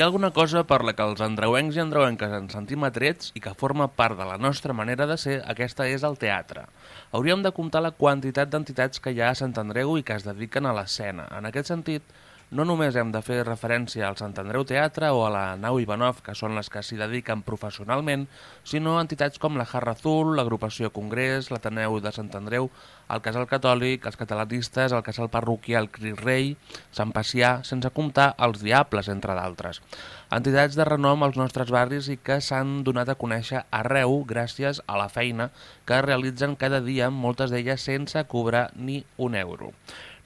Ha alguna cosa per la que els andreuencs i andreuenques ens sentim atrets i que forma part de la nostra manera de ser, aquesta és el teatre. Hauríem de comptar la quantitat d'entitats que hi ha a Sant Andreu i que es dediquen a l'escena. En aquest sentit, no només hem de fer referència al Sant Andreu Teatre o a la Nau Ivanov, que són les que s'hi dediquen professionalment, sinó entitats com la Jarra Azul, l'Agrupació Congrés, l'Ateneu de Sant Andreu, el Casal Catòlic, els catalanistes, el Casal Parroquial Cris Rei, Sant Pacià, sense comptar els Diables, entre d'altres. Entitats de renom als nostres barris i que s'han donat a conèixer arreu gràcies a la feina que realitzen cada dia, moltes d'elles sense cobrar ni un euro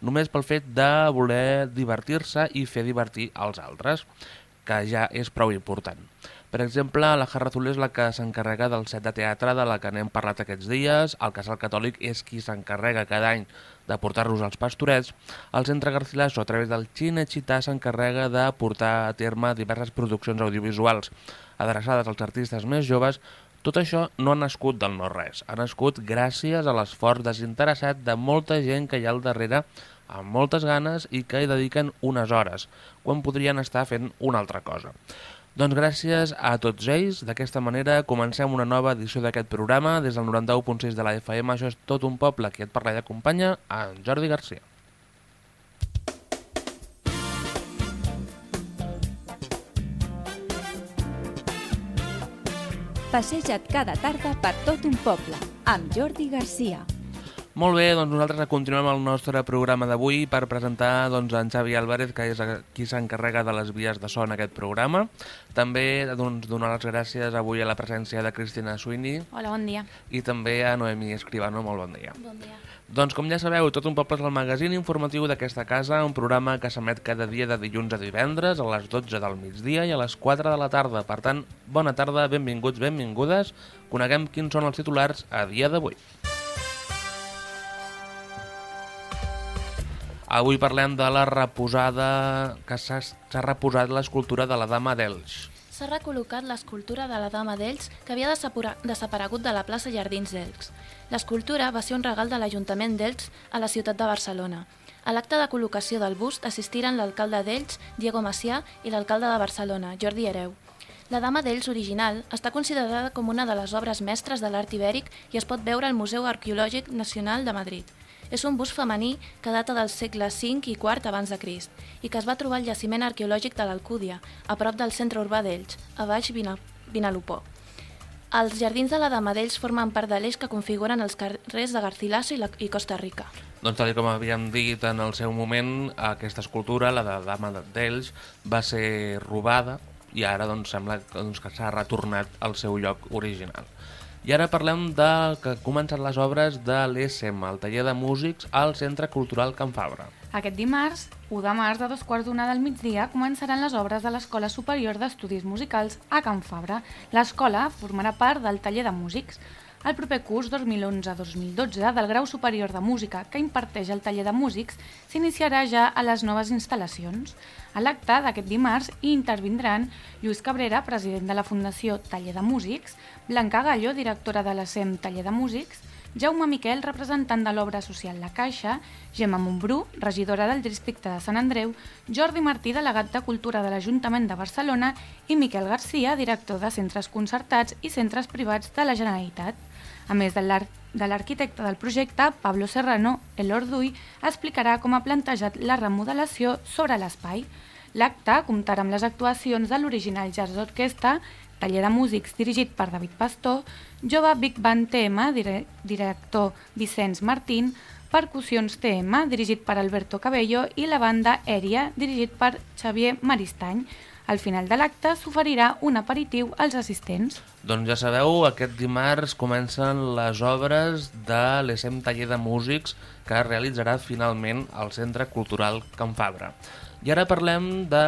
només pel fet de voler divertir-se i fer divertir els altres, que ja és prou important. Per exemple, la Jarra Azul és la que s'encarrega del set de teatre de la que n'hem parlat aquests dies, el Casal Catòlic és qui s'encarrega cada any de portar-los als pastorets, el Centre Garcilaso, a través del Xità, s'encarrega de portar a terme diverses produccions audiovisuals adreçades als artistes més joves. Tot això no ha nascut del no-res, ha nascut gràcies a l'esforç desinteressat de molta gent que hi ha al darrere amb moltes ganes i que hi dediquen unes hores, quan podrien estar fent una altra cosa. Doncs gràcies a tots ells. D'aquesta manera comencem una nova edició d'aquest programa. Des del 91.6 de la FM, això és tot un poble que et parla i acompanya, en Jordi Garcia. Passeja't cada tarda per tot un poble, amb Jordi Garcia. Molt bé, doncs nosaltres continuem el nostre programa d'avui per presentar doncs, en Xavi Álvarez, que és qui s'encarrega de les vies de son en aquest programa. També doncs, donar les gràcies avui a la presència de Cristina Suini. Hola, bon dia. I també a Noemi Escribano, molt bon dia. Bon dia. Doncs com ja sabeu, Tot un poble és el magazín informatiu d'aquesta casa, un programa que s'emet cada dia de dilluns a divendres a les 12 del migdia i a les 4 de la tarda. Per tant, bona tarda, benvinguts, benvingudes. Coneguem quins són els titulars a dia d'avui. Avui parlem de la reposada que s'ha reposat l'escultura de la Dama d'Elx s'ha recol·locat l'escultura de la Dama d'Ells que havia desaparegut de la plaça Jardins d'Elx. L'escultura va ser un regal de l'Ajuntament d'Elx a la ciutat de Barcelona. A l'acte de col·locació del bust assistiren l'alcalde d'Elx, Diego Macià, i l'alcalde de Barcelona, Jordi Hereu. La Dama d'Ells original està considerada com una de les obres mestres de l'art ibèric i es pot veure al Museu Arqueològic Nacional de Madrid. És un bust femení que data del segle V i IV abans de Crist i que es va trobar al jaciment arqueològic de l'Alcúdia, a prop del centre urbà d'Elx, a baix Vinalopó. Els jardins de la Dama d'Ells formen part de l'eix que configuren els carrers de Garcilaso i, la, i Costa Rica. Doncs tal com havíem dit en el seu moment, aquesta escultura, la de Dama d'Ells, va ser robada i ara doncs, sembla doncs, que s'ha retornat al seu lloc original. I ara parlem de que comencen les obres de l'ESM, el taller de músics al Centre Cultural Can Fabra. Aquest dimarts, 1 de març de dos quarts d'una del migdia, començaran les obres de l'Escola Superior d'Estudis Musicals a Can Fabra. L'escola formarà part del taller de músics. El proper curs 2011-2012 del Grau Superior de Música que imparteix el taller de músics s'iniciarà ja a les noves instal·lacions. A l'acte d'aquest dimarts hi intervindran Lluís Cabrera, president de la Fundació Taller de Músics, Blanca Gallo, directora de la SEM Taller de Músics, Jaume Miquel, representant de l'obra social La Caixa, Gemma Montbrú, regidora del districte de Sant Andreu, Jordi Martí, delegat de Cultura de l'Ajuntament de Barcelona i Miquel Garcia, director de centres concertats i centres privats de la Generalitat. A més de l'arquitecte del projecte, Pablo Serrano, el Orduy, explicarà com ha plantejat la remodelació sobre l'espai. L'acte comptarà amb les actuacions de l'original Jazz Orquestra, taller de músics dirigit per David Pastor, Jove Big Band TM, director Vicenç Martín, Percussions TM, dirigit per Alberto Cabello, i la banda Èria, dirigit per Xavier Maristany. Al final de l'acte s'oferirà un aperitiu als assistents. Doncs ja sabeu, aquest dimarts comencen les obres de l'ESM Taller de Músics que realitzarà finalment al Centre Cultural Can Fabra. I ara parlem de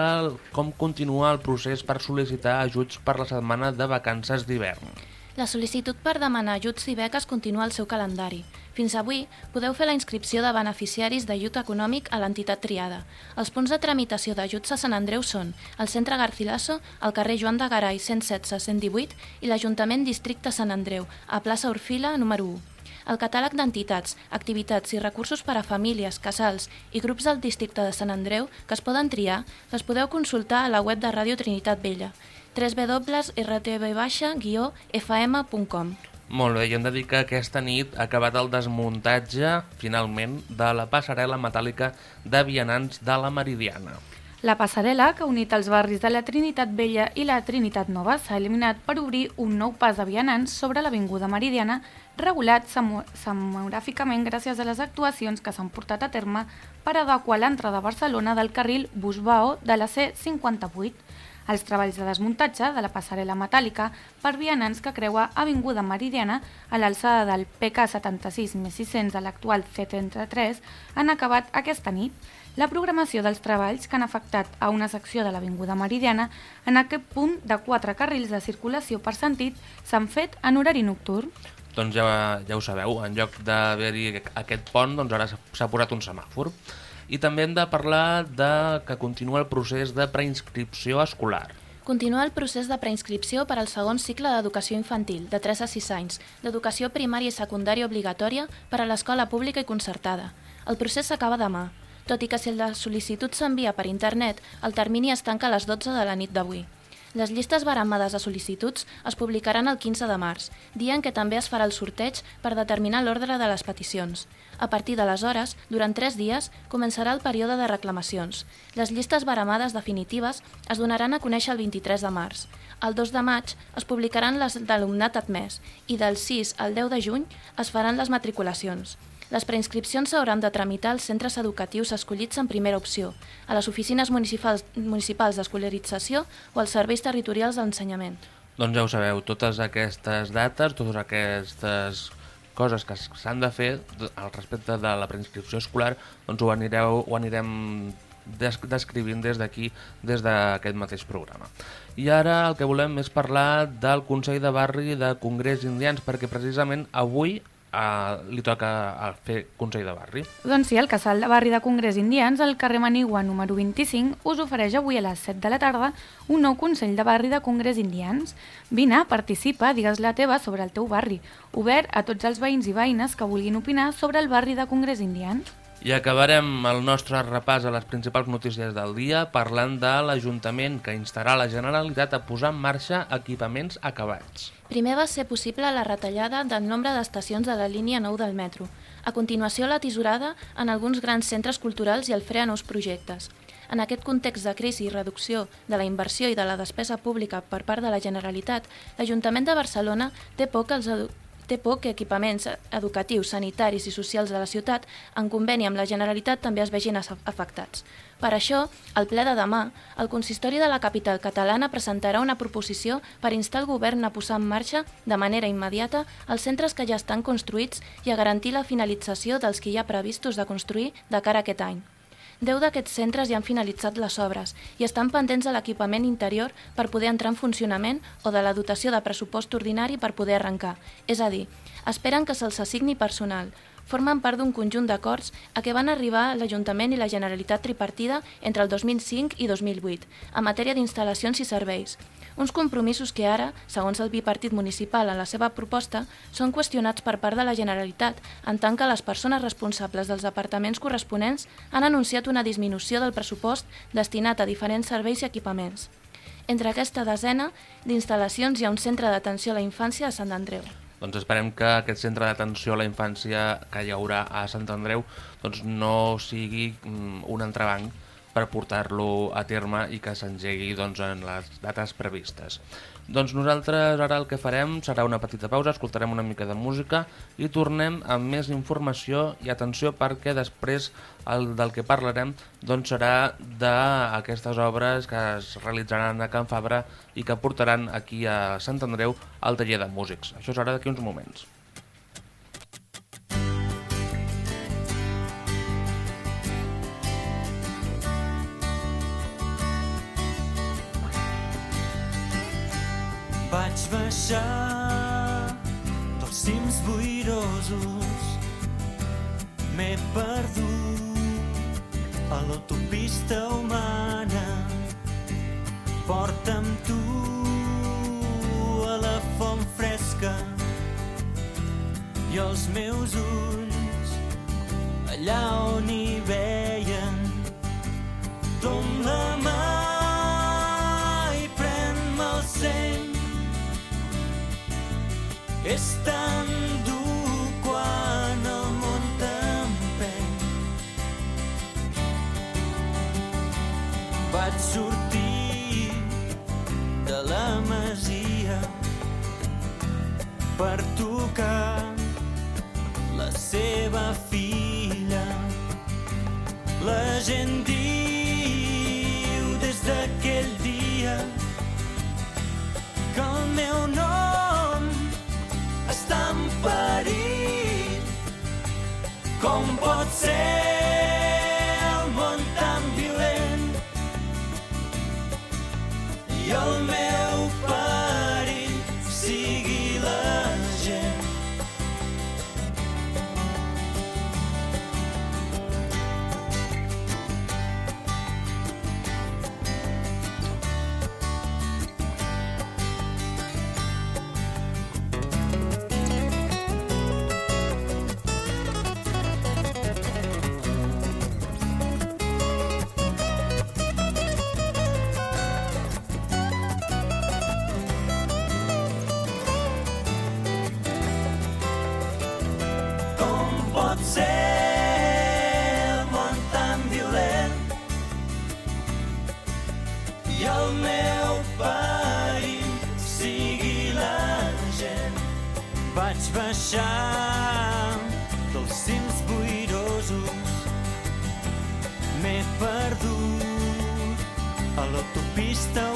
com continua el procés per sol·licitar ajuts per la setmana de vacances d'hivern. La sol·licitud per demanar ajuts i beques continua al seu calendari. Fins avui podeu fer la inscripció de beneficiaris d'ajut econòmic a l'entitat triada. Els punts de tramitació d'ajuts a Sant Andreu són el Centre Garcilaso, el carrer Joan de Garay 116-118 i l'Ajuntament Districte Sant Andreu, a plaça Orfila número 1. El catàleg d'entitats, activitats i recursos per a famílies, casals i grups del districte de Sant Andreu que es poden triar les podeu consultar a la web de Ràdio Trinitat Vella www.rtv-fm.com Molt bé, i hem de dir que aquesta nit ha acabat el desmuntatge, finalment, de la passarel·la metàl·lica de vianants de la Meridiana. La passarel·la, que ha unit els barris de la Trinitat Vella i la Trinitat Nova, s'ha eliminat per obrir un nou pas de vianants sobre l'Avinguda Meridiana, regulat semogràficament gràcies a les actuacions que s'han portat a terme per adequar l'entrada a Barcelona del carril Busbao de la C58 els treballs de desmuntatge de la passarel·la metàl·lica per vianants que creua Avinguda Meridiana a l'alçada del PK76 més 600 de l'actual C33 han acabat aquesta nit. La programació dels treballs que han afectat a una secció de l'Avinguda Meridiana en aquest punt de quatre carrils de circulació per sentit s'han fet en horari nocturn. Doncs ja, ja ho sabeu, en lloc d'haver-hi aquest pont, doncs ara s'ha posat un semàfor. I també hem de parlar de que continua el procés de preinscripció escolar. Continua el procés de preinscripció per al segon cicle d'educació infantil, de 3 a 6 anys, d'educació primària i secundària obligatòria per a l'escola pública i concertada. El procés s'acaba demà, tot i que si la sol·licitud s'envia per internet, el termini es tanca a les 12 de la nit d'avui. Les llistes baramades de sol·licituds es publicaran el 15 de març, dia en què també es farà el sorteig per determinar l'ordre de les peticions. A partir d'aleshores, durant tres dies, començarà el període de reclamacions. Les llistes baramades definitives es donaran a conèixer el 23 de març. El 2 de maig es publicaran les d'alumnat admès i del 6 al 10 de juny es faran les matriculacions. Les preinscripcions s'hauran de tramitar als centres educatius escollits en primera opció, a les oficines municipals, d'escolarització o als serveis territorials d'ensenyament. Doncs ja ho sabeu, totes aquestes dates, totes aquestes coses que s'han de fer al respecte de la preinscripció escolar, doncs ho, anireu, ho anirem descrivint des d'aquí, des d'aquest mateix programa. I ara el que volem és parlar del Consell de Barri de Congrés Indians, perquè precisament avui uh, li toca uh, fer Consell de Barri. Doncs sí, el casal de barri de Congrés Indians, al carrer Manigua número 25, us ofereix avui a les 7 de la tarda un nou Consell de Barri de Congrés Indians. Vine, participa, digues la teva sobre el teu barri, obert a tots els veïns i veïnes que vulguin opinar sobre el barri de Congrés Indians. I acabarem el nostre repàs a les principals notícies del dia parlant de l'Ajuntament que instarà la Generalitat a posar en marxa equipaments acabats. Primer va ser possible la retallada del nombre d'estacions de la línia 9 del metro. A continuació, la tisorada en alguns grans centres culturals i el fre a nous projectes. En aquest context de crisi i reducció de la inversió i de la despesa pública per part de la Generalitat, l'Ajuntament de Barcelona té por que els té por que equipaments educatius, sanitaris i socials de la ciutat, en conveni amb la Generalitat, també es vegin afectats. Per això, al ple de demà, el consistori de la capital catalana presentarà una proposició per instar el govern a posar en marxa, de manera immediata, els centres que ja estan construïts i a garantir la finalització dels que hi ha previstos de construir de cara a aquest any. Deu d'aquests centres ja han finalitzat les obres i estan pendents de l'equipament interior per poder entrar en funcionament o de la dotació de pressupost ordinari per poder arrencar. És a dir, esperen que se'ls assigni personal. Formen part d'un conjunt d'acords a què van arribar l'Ajuntament i la Generalitat tripartida entre el 2005 i 2008 en matèria d'instal·lacions i serveis. Uns compromisos que ara, segons el bipartit municipal en la seva proposta, són qüestionats per part de la Generalitat, en tant que les persones responsables dels departaments corresponents han anunciat una disminució del pressupost destinat a diferents serveis i equipaments. Entre aquesta desena d'instal·lacions hi ha un centre d'atenció a la infància a Sant Andreu. Doncs esperem que aquest centre d'atenció a la infància que hi haurà a Sant Andreu doncs no sigui mm, un entrebanc per portar-lo a terme i que s'engegui doncs, en les dates previstes. Doncs nosaltres ara el que farem serà una petita pausa, escoltarem una mica de música i tornem amb més informació i atenció perquè després el del que parlarem doncs, serà d'aquestes obres que es realitzaran a Can Fabra i que portaran aquí a Sant Andreu al taller de músics. Això serà d'aquí uns moments. Vaig baixar dels cims boirosos. M'he perdut a l'autopista humana. Porta'm tu a la font fresca i els meus ulls allà on hi veien. Tom tan quan de la masia per tocar la seva. La gent diu a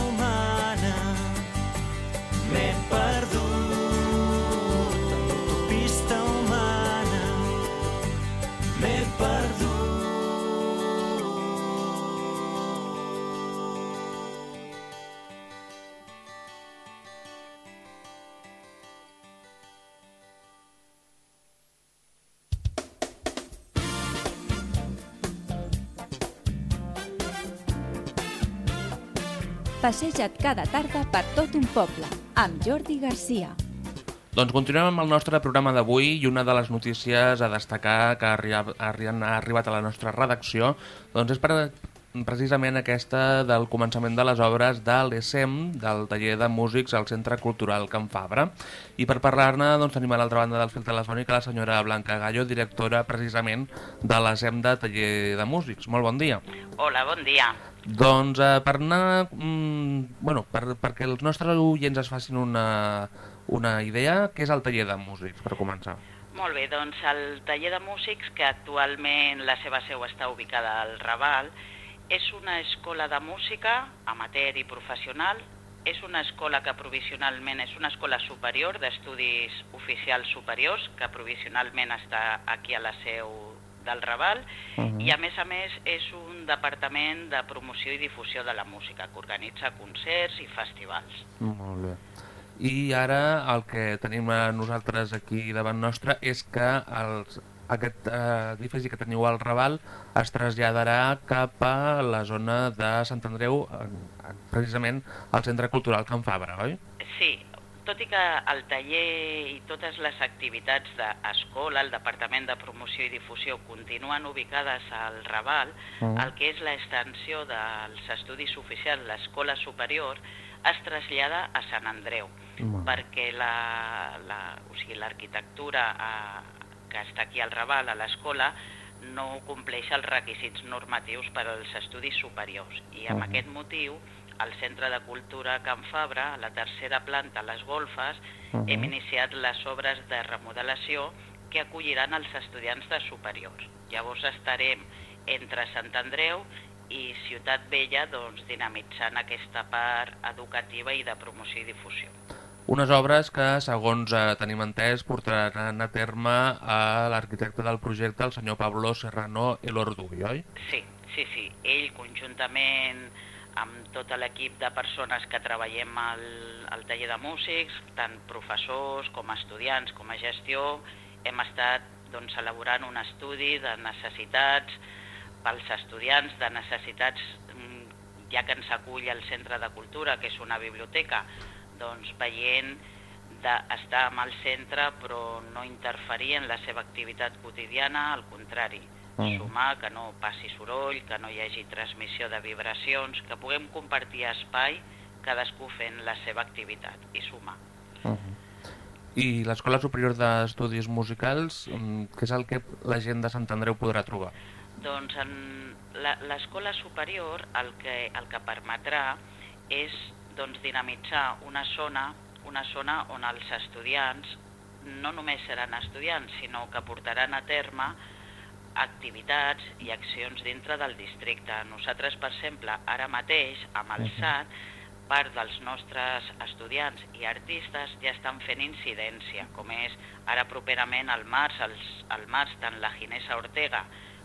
Passeja't cada tarda per tot un poble, amb Jordi Garcia. Doncs continuem amb el nostre programa d'avui i una de les notícies a destacar que ha, arri- ha arri- ha arribat a la nostra redacció doncs és per, precisament aquesta del començament de les obres de l'ESEM, del taller de músics al Centre Cultural Can Fabra. I per parlar-ne doncs, tenim a l'altra banda del fil telefònic la senyora Blanca Gallo, directora precisament de l'ESEM de taller de músics. Molt bon dia. Hola, bon dia. Doncs eh, per anar... Mm, bueno, per, perquè els nostres oients es facin una, una idea, què és el taller de músics, per començar? Molt bé, doncs el taller de músics, que actualment la seva seu està ubicada al Raval, és una escola de música amateur i professional. És una escola que provisionalment és una escola superior d'estudis oficials superiors, que provisionalment està aquí a la seu del Raval, uh -huh. i a més a més és un departament de promoció i difusió de la música, que organitza concerts i festivals. Molt bé. I ara el que tenim a nosaltres aquí davant nostre és que els, aquest eh, edifici que teniu al Raval es traslladarà cap a la zona de Sant Andreu, precisament al Centre Cultural Can Fabra, oi? Sí, tot i que el taller i totes les activitats d'escola, el Departament de Promoció i Difusió continuen ubicades al Raval, Mm. el que és l'extensió dels estudis oficials, l'escola superior, es trasllada a Sant Andreu, Mm. perquè la, la, o sigui, l'arquitectura eh, que està aquí al Raval, a l'escola, no compleix els requisits normatius per als estudis superiors. I amb Mhm. aquest motiu, al Centre de Cultura Can Fabra, a la tercera planta, a les golfes, Mhm. hem iniciat les obres de remodelació que acolliran els estudiants de superiors. Llavors estarem entre Sant Andreu i Ciutat Vella doncs, dinamitzant aquesta part educativa i de promoció i difusió. Unes obres que, segons eh, tenim entès, portaran a terme a l'arquitecte del projecte, el senyor Pablo Serrano Elorduy, oi? Sí, sí, sí. Ell conjuntament amb tot l'equip de persones que treballem al, al taller de músics, tant professors com estudiants com a gestió, hem estat doncs, elaborant un estudi de necessitats pels estudiants, de necessitats, mm, ja que ens acull el Centre de Cultura, que és una biblioteca, doncs veient d'estar amb el centre però no interferir en la seva activitat quotidiana, al contrari, Mm. sumar, que no passi soroll, que no hi hagi transmissió de vibracions, que puguem compartir espai, cadascú fent la seva activitat i sumar. Uh -huh. I l'Escola Superior d'Estudis Musicals, mm, què és el que la gent de Sant Andreu podrà trobar? Doncs l'escola superior el que, el que permetrà és doncs, dinamitzar una zona, una zona on els estudiants no només seran estudiants, sinó que portaran a terme activitats i accions dintre del districte. Nosaltres, per exemple, ara mateix, amb el. SAT, part dels nostres estudiants i artistes ja estan fent incidència, com és ara properament al març, els, al març tant la Ginesa Ortega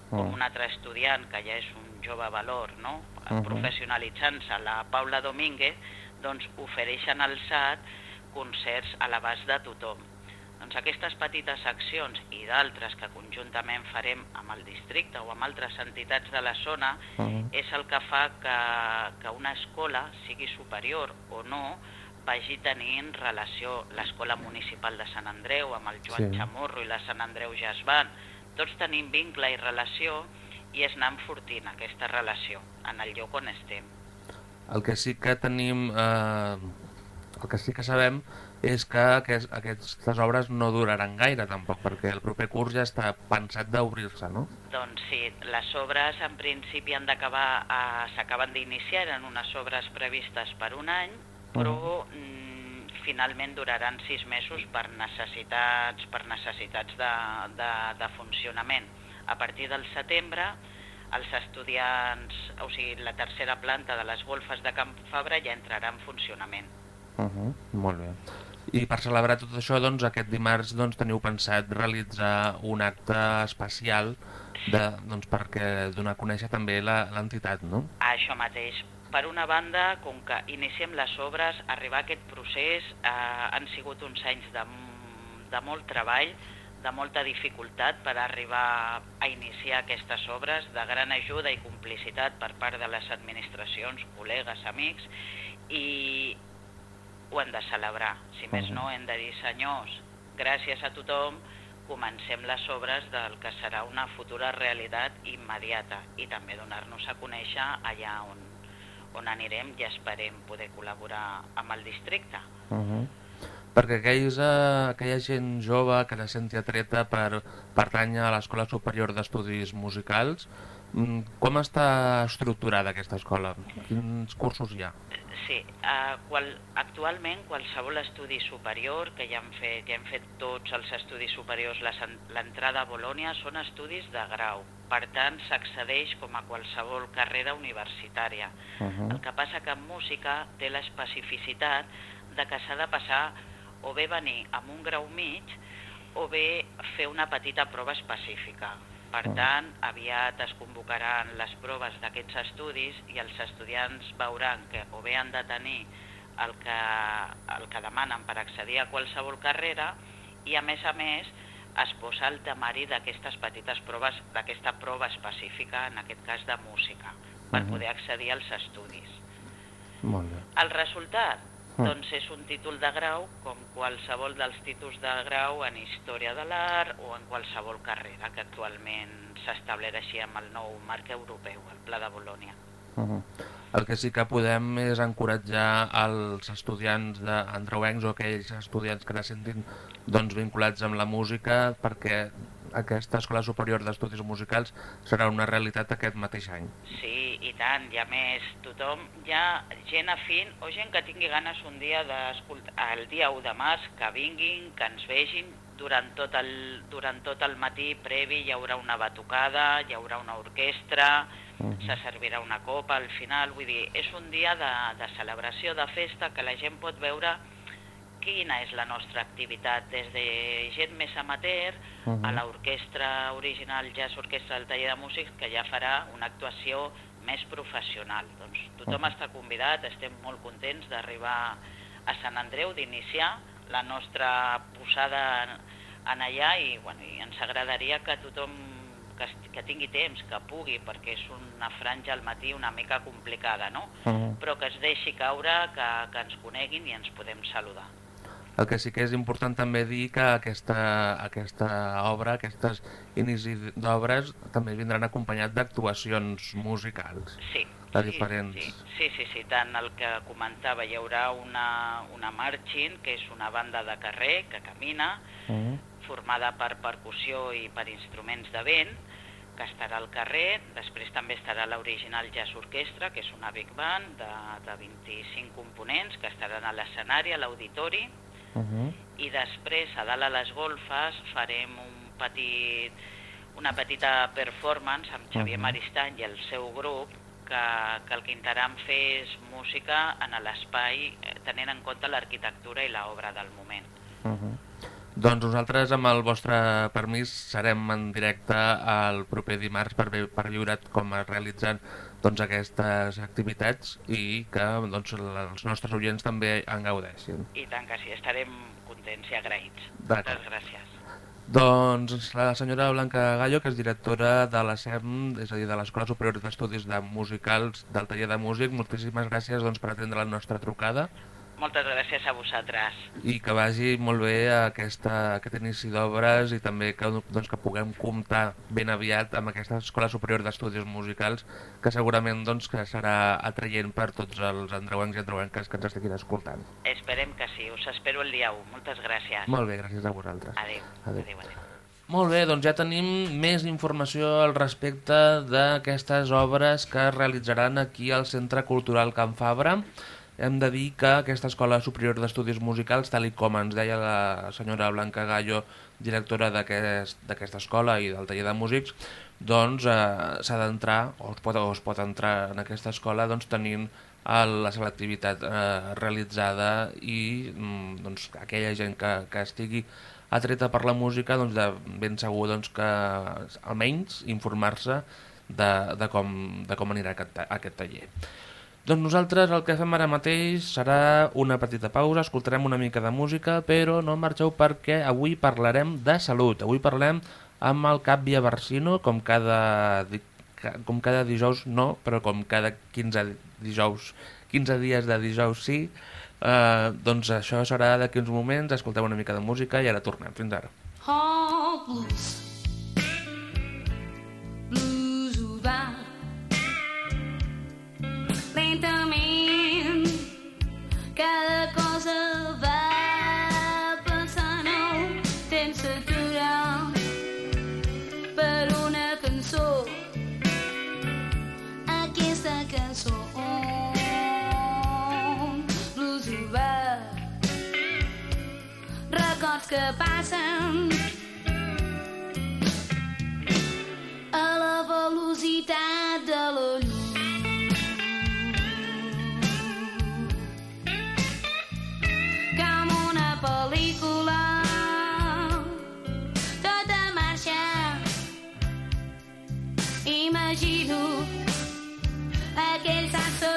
com Mm. un altre estudiant que ja és un jove valor, no? Professionalitzant-se, la Paula Domínguez, doncs ofereixen al SAT concerts a l'abast de tothom. Doncs aquestes petites accions i d'altres que conjuntament farem amb el districte o amb altres entitats de la zona Uh -huh. és el que fa que, que una escola, sigui superior o no, vagi tenint relació l'escola municipal de Sant Andreu amb el Joan Sí. Chamorro i la Sant Andreu Jazz Band. Tots tenim vincle i relació i es anar enfortint aquesta relació en el lloc on estem. El que sí que tenim, eh, el que sí que sabem és que aquest, aquestes obres no duraran gaire tampoc, perquè el proper curs ja està pensat d'obrir-se, no? Doncs sí, les obres en principi han d'acabar, eh, s'acaben d'iniciar, eren unes obres previstes per un any, però mm, finalment duraran sis mesos per necessitats, per necessitats de, de, de funcionament. A partir del setembre, els estudiants, o sigui, la tercera planta de les golfes de Camp Fabra ja entrarà en funcionament. Uh -huh. Molt bé. I per celebrar tot això, doncs, aquest dimarts doncs, teniu pensat realitzar un acte especial de, doncs, perquè donar a conèixer també l'entitat, no? Això mateix. Per una banda, com que iniciem les obres, arribar a aquest procés eh, han sigut uns anys de, de molt treball, de molta dificultat per arribar a iniciar aquestes obres, de gran ajuda i complicitat per part de les administracions, col·legues, amics, i ho hem de celebrar. Si més no, hem de dir, senyors, gràcies a tothom, comencem les obres del que serà una futura realitat immediata i també donar-nos a conèixer allà on, on anirem i esperem poder col·laborar amb el districte. Uh -huh. Perquè aquells, eh, aquella gent jove que se senti atreta per pertànyer a l'Escola Superior d'Estudis Musicals, mm, com està estructurada aquesta escola? Quins cursos hi ha? Sí, uh, qual, actualment qualsevol estudi superior, que ja hem fet, ja hem fet tots els estudis superiors, l'entrada a Bolònia, són estudis de grau. Per tant, s'accedeix com a qualsevol carrera universitària. Uh -huh. El que passa que en música té l'especificitat de que s'ha de passar o bé venir amb un grau mig o bé fer una petita prova específica. Per tant, aviat es convocaran les proves d'aquests estudis i els estudiants veuran que o bé han de tenir el que, el que demanen per accedir a qualsevol carrera i a més a més es posa el temari d'aquestes petites proves, d'aquesta prova específica, en aquest cas de música, per poder accedir als estudis. Molt bé. El resultat, Mm. doncs és un títol de grau com qualsevol dels títols de grau en Història de l'Art o en qualsevol carrera que actualment s'estableix així amb el nou marc europeu, el Pla de Bolònia. Uh -huh. El que sí que podem és encoratjar els estudiants d'andreuencs o aquells estudiants que se sentin doncs, vinculats amb la música perquè aquesta Escola Superior d'Estudis Musicals serà una realitat aquest mateix any. Sí, i tant, i a més, tothom, hi ha gent afín o gent que tingui ganes un dia d'escoltar, el dia 1 de març, que vinguin, que ens vegin, durant tot, el, durant tot el matí previ hi haurà una batucada, hi haurà una orquestra, Mhm. se servirà una copa al final, vull dir, és un dia de, de celebració, de festa, que la gent pot veure quina és la nostra activitat, des de gent més amateur Mhm. a l'orquestra original Jazz Orquestra del Taller de Músics, que ja farà una actuació més professional. Doncs tothom Mhm. està convidat, estem molt contents d'arribar a Sant Andreu, d'iniciar la nostra posada en, allà i, bueno, i ens agradaria que tothom que, que tingui temps, que pugui, perquè és una franja al matí una mica complicada, no? Uh -huh. Però que es deixi caure, que, que ens coneguin i ens podem saludar. El que sí que és important també dir que aquesta, aquesta obra, aquestes inici d'obres, també vindran acompanyat d'actuacions musicals. Sí. De sí, diferents. Sí, sí, sí, sí, tant el que comentava, hi haurà una, una marching, que és una banda de carrer que camina, Mm. formada per percussió i per instruments de vent, que estarà al carrer. Després també estarà l'original Jazz Orquestra, que és una big band de, de 25 components, que estaran a l'escenari, a l'auditori, Uh -huh. i després a dalt a les golfes farem un petit, una petita performance amb Xavier Mhm. Maristany i el seu grup que, que el que intentaran fer és música en l'espai eh, tenint en compte l'arquitectura i l'obra del moment. Doncs nosaltres, amb el vostre permís, serem en directe el proper dimarts per, per viure com es realitzen doncs, aquestes activitats i que doncs, els nostres oients també en gaudeixin. I tant que sí, estarem contents i agraïts. Moltes gràcies. Doncs la senyora Blanca Gallo, que és directora de la SEM, és a dir, de l'Escola Superior d'Estudis de Musicals del taller de músic, moltíssimes gràcies doncs, per atendre la nostra trucada Moltes gràcies a vosaltres. i que vagi molt bé aquesta, aquest inici d'obres i també que, doncs, que puguem comptar ben aviat amb aquesta Escola Superior d'Estudis Musicals que segurament doncs, que serà atraient per tots els andreuencs i andreuenques que ens estiguin escoltant. Esperem que sí, us espero el dia 1. Moltes gràcies. Molt bé, gràcies a vosaltres. Adéu. Adéu. Adéu, adéu. Molt bé, doncs ja tenim més informació al respecte d'aquestes obres que es realitzaran aquí al Centre Cultural Can Fabra. Hem de dir que aquesta Escola Superior d'Estudis Musicals, tal com ens deia la senyora Blanca Gallo, directora d'aquest- d'aquesta escola i del taller de músics, doncs eh, s'ha d'entrar, o, es pot, o es pot entrar en aquesta escola doncs, tenint el, la seva activitat eh, realitzada i mm, doncs, aquella gent que, que estigui atreta per la música, doncs de ben segur doncs, que almenys informar-se de, de, com, de com anirà aquest, aquest taller. Doncs nosaltres el que fem ara mateix serà una petita pausa, escoltarem una mica de música, però no marxeu perquè avui parlarem de salut. Avui parlem amb el Cap Via Barsino, com cada, com cada dijous no, però com cada 15 dijous, 15 dies de dijous sí. Uh, doncs això serà d'aquí uns moments, escolteu una mica de música i ara tornem. Fins ara. Oh, cada cosa va passant el temps s'atura per una cançó. Aquesta cançó. Blues urbà. Records que passen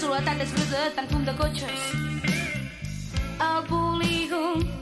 soledat és bruta de tant fum de cotxes. El polígon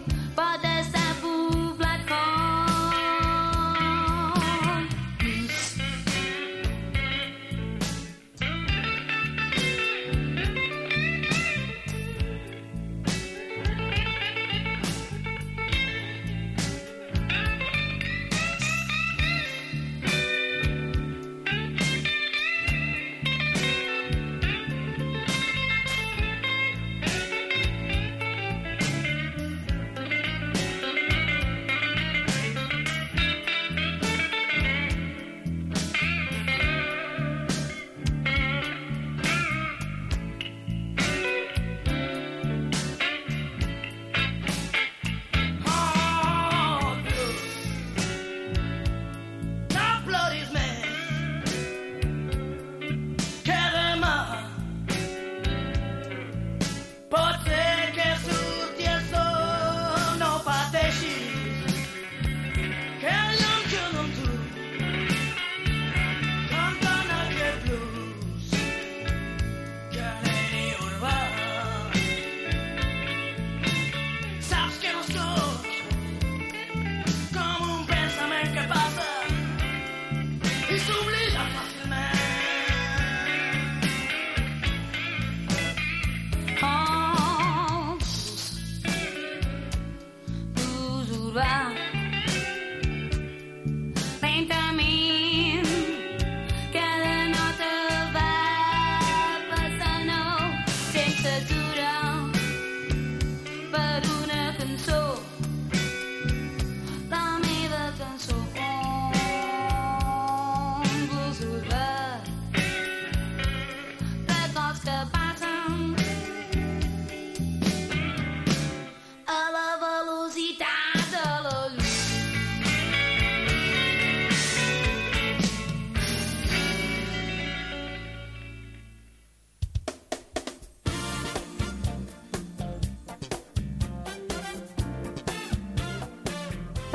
30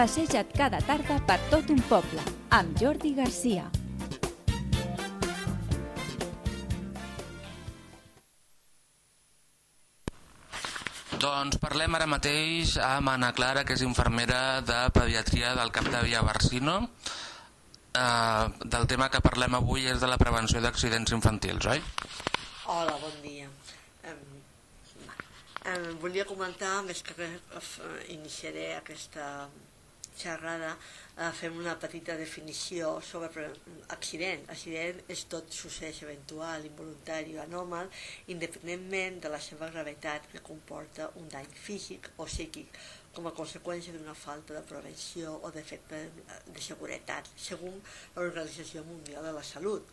Passeja't cada tarda per tot un poble, amb Jordi Garcia. Doncs parlem ara mateix amb Anna Clara, que és infermera de pediatria del CAP de Via Barsino. Uh, del tema que parlem avui és de la prevenció d'accidents infantils, oi? Hola, bon dia. Em, volia comentar, més que res, eh, iniciaré aquesta xerrada eh, fem una petita definició sobre accident. Accident és tot succés eventual, involuntari o anòmal, independentment de la seva gravetat que comporta un dany físic o psíquic com a conseqüència d'una falta de prevenció o d'efecte de seguretat, segons l'Organització Mundial de la Salut.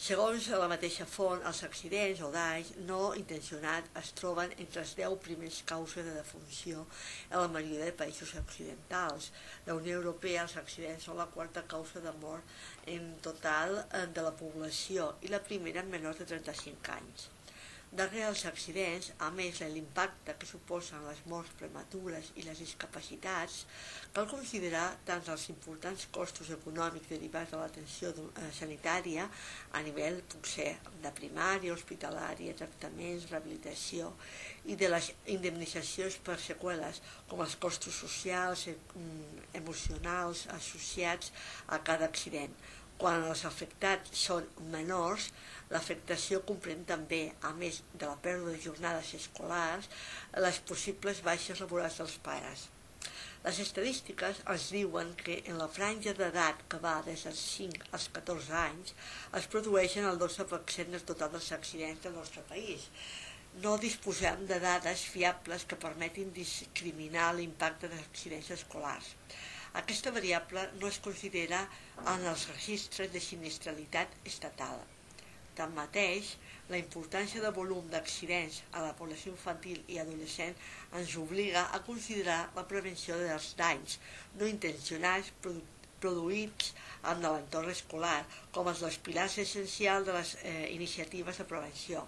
Segons la mateixa font, els accidents o danys no intencionats es troben entre les 10 primers causes de defunció en la majoria de països occidentals. La Unió Europea, els accidents són la quarta causa de mort en total eh, de la població i la primera en menors de 35 anys. Darrere els accidents, a més de l'impacte que suposen les morts prematures i les discapacitats, cal considerar tant els importants costos econòmics derivats de l'atenció eh, sanitària a nivell potser de primària, hospitalària, tractaments, rehabilitació i de les indemnitzacions per seqüeles, com els costos socials, e- mm, emocionals associats a cada accident. Quan els afectats són menors, l'afectació comprèn també, a més de la pèrdua de jornades escolars, les possibles baixes laborals dels pares. Les estadístiques ens diuen que en la franja d'edat que va des dels 5 als 14 anys es produeixen el 12% del total dels accidents del nostre país. No disposem de dades fiables que permetin discriminar l'impacte dels accidents escolars. Aquesta variable no es considera en els registres de sinistralitat estatal. Tanmateix, la importància de volum d'accidents a la població infantil i adolescent ens obliga a considerar la prevenció dels danys no intencionats produ produïts en l'entorn escolar com els dels pilars essencials de les eh, iniciatives de prevenció.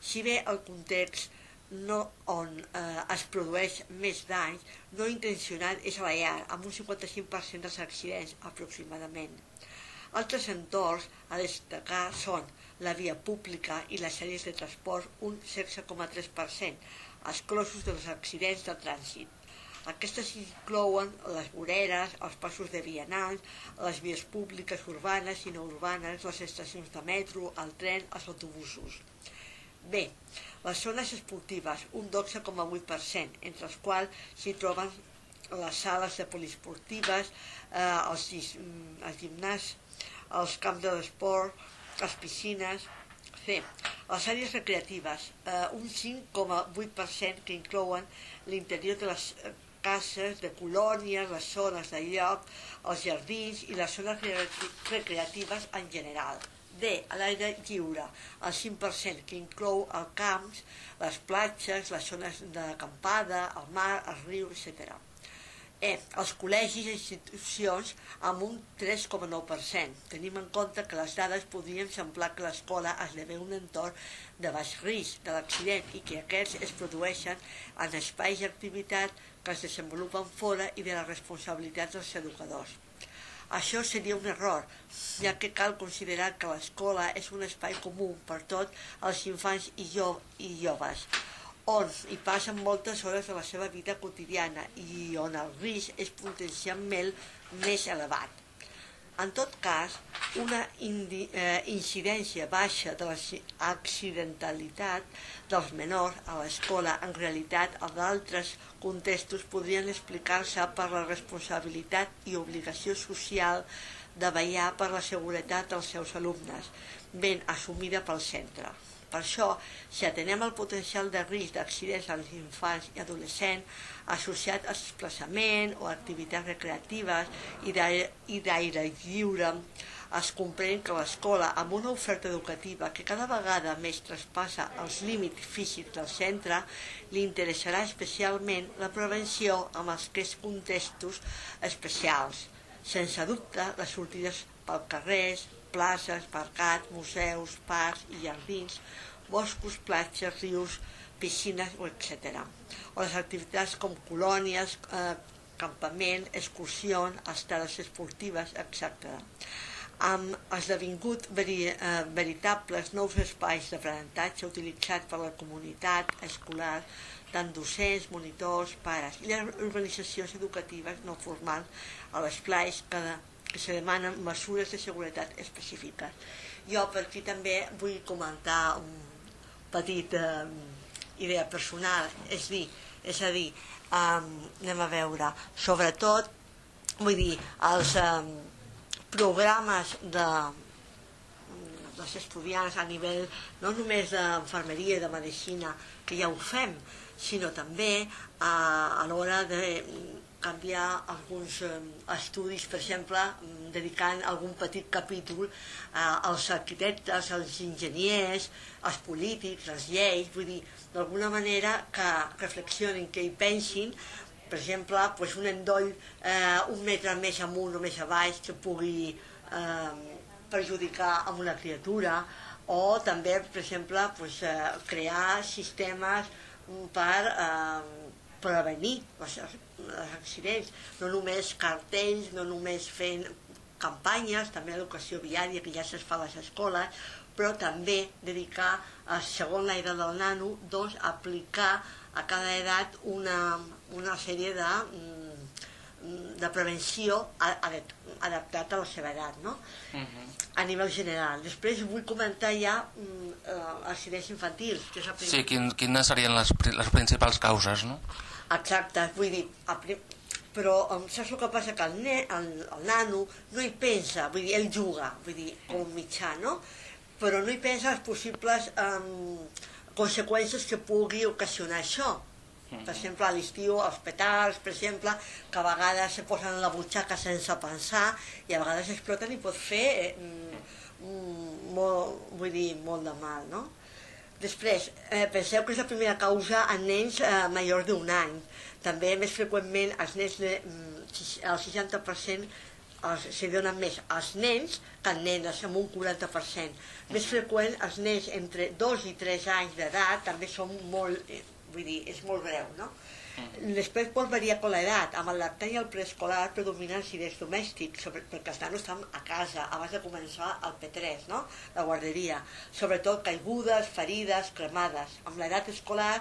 Si bé el context no, on eh, es produeix més danys no intencionat és a la llar, amb un 55% dels accidents aproximadament. Altres entorns a destacar són la via pública i les sèries de transport un 16,3%, exclosos dels accidents de trànsit. Aquestes inclouen les voreres, els passos de vianants, les vies públiques urbanes i no urbanes, les estacions de metro, el tren, els autobusos. Bé, les zones esportives, un 12,8%, entre els quals s'hi troben les sales de poliesportives, eh, els, mm, els gimnàs, els camps de l'esport, les piscines... Sí, les àrees recreatives, eh, un 5,8% que inclouen l'interior de les eh, cases, de colònies, les zones de lloc, els jardins i les zones recreati- recreatives en general. D, a l'aire lliure, el 5% que inclou els camps, les platges, les zones d'acampada, el mar, els rius, etc. E, els col·legis i institucions amb un 3,9%. Tenim en compte que les dades podrien semblar que l'escola esdevé un entorn de baix risc de l'accident i que aquests es produeixen en espais d'activitat que es desenvolupen fora i de la responsabilitat dels educadors. Això seria un error, ja que cal considerar que l'escola és un espai comú per tots els infants i, jo, i joves, on hi passen moltes hores de la seva vida quotidiana i on el risc és potencialment més elevat. En tot cas, una eh, incidència baixa de l'accidentalitat dels menors a l'escola en realitat en d'altres contextos podrien explicar-se per la responsabilitat i obligació social de vetllar per la seguretat dels seus alumnes, ben assumida pel centre. Per això, si atenem el potencial de risc d'accidents als infants i adolescents associat a desplaçament o activitats recreatives i d'aire lliure, es comprèn que l'escola, amb una oferta educativa que cada vegada més traspassa els límits físics del centre, li interessarà especialment la prevenció amb els aquests contextos especials. Sense dubte, les sortides pel carrers, places, mercats, museus, parcs i jardins, boscos, platges, rius, piscines, etc. O les activitats com colònies, eh, campament, excursions, estades esportives, etc han esdevingut veri, eh, veritables nous espais d'aprenentatge utilitzats per la comunitat escolar, tant docents, monitors, pares i les organitzacions educatives no formals a les plais que, que se demanen mesures de seguretat específiques. Jo per aquí també vull comentar un petit eh, idea personal, és, dir, és a dir, eh, anem a veure, sobretot, vull dir, els... Eh, programes de, dels estudiants a nivell no només d'infermeria i de medicina, que ja ho fem, sinó també a, a l'hora de canviar alguns eh, estudis, per exemple, dedicant algun petit capítol eh, als arquitectes, als enginyers, als polítics, les lleis, vull dir, d'alguna manera que reflexionin, que hi pensin per exemple, pues un endoll eh, un metre més amunt o més a baix que pugui eh, perjudicar a una criatura o també, per exemple, pues, eh, crear sistemes per eh, prevenir els, els accidents, no només cartells, no només fent campanyes, també l'educació viària que ja es fa a les escoles, però també dedicar, a, segon l'aire del nano, doncs, aplicar a cada edat una, una sèrie de, mm, de prevenció adaptat a la seva edat, no? Uh mhm. -huh. A nivell general. Després vull comentar ja mm, eh, els accidents infantils. Que és sí, quin, quines serien les, les principals causes, no? Exacte, vull dir, però saps el que passa? Que el, ne, el, el nano no hi pensa, vull dir, ell juga, vull dir, com mitjà, no? Però no hi pensa les possibles um, conseqüències que pugui ocasionar això per exemple, a l'estiu, els petards, per exemple, que a vegades se posen en la butxaca sense pensar i a vegades exploten i pot fer eh, mm, molt, vull dir, molt de mal, no? Després, eh, penseu que és la primera causa en nens eh, majors d'un any. També, més freqüentment, els nens, de, mm, el 60% els, se donen més als nens que als nenes, amb un 40%. Més freqüent, els nens entre 2 i 3 anys d'edat també són molt, eh, vull dir, és molt greu, no? Mm. Després pot variar per l'edat, amb el lactant i el preescolar predominen acidents domèstics, sobre, perquè els nanos estan a casa abans de començar el P3, no? la guarderia. Sobretot caigudes, ferides, cremades. Amb l'edat escolar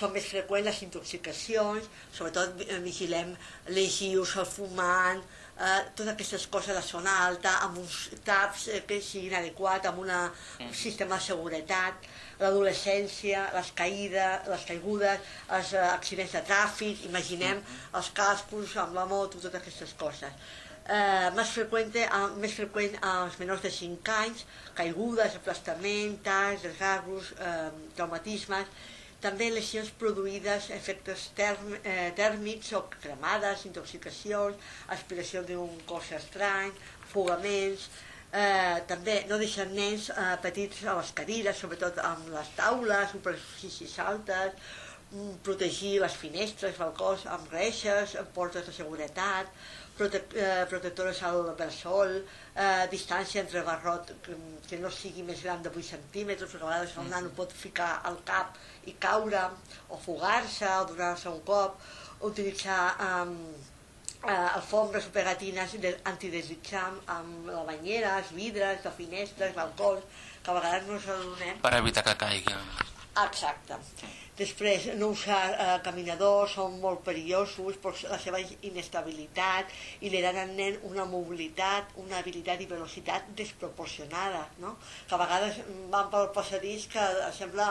són més freqüents les intoxicacions, sobretot vigilem legius, el fumant, eh, totes aquestes coses, la zona alta, amb uns taps eh, que siguin adequats, amb una, un mm. sistema de seguretat, l'adolescència, les caïdes, les caigudes, els eh, accidents de tràfic, imaginem mm-hmm. els cascos amb la moto, totes aquestes coses. Eh, més, freqüent, eh, més freqüent als menors de 5 anys, caigudes, aplastament, talls, desgarros, eh, traumatismes, també lesions produïdes, efectes term, eh, tèrmics o cremades, intoxicacions, aspiració d'un cos estrany, fugaments, eh, també no deixen nens eh, petits a les cadires, sobretot amb les taules, superfícies altes, mm, protegir les finestres, balcons amb reixes, portes de seguretat, prote eh, protectores al bressol, eh, distància entre barrot que, no sigui més gran de 8 centímetres, perquè a vegades el nano pot ficar al cap i caure, o fugar-se, o donar-se un cop, utilitzar eh, alfombres o pegatines antidesitjam amb la banyera, els vidres, de finestres, balcons, que a vegades no s'adonem. Per evitar que caigui. Exacte. Després, no usar eh, caminadors són molt perillosos per la seva inestabilitat i li dan al nen una mobilitat, una habilitat i velocitat desproporcionada, no? que a vegades van pel passadís que sembla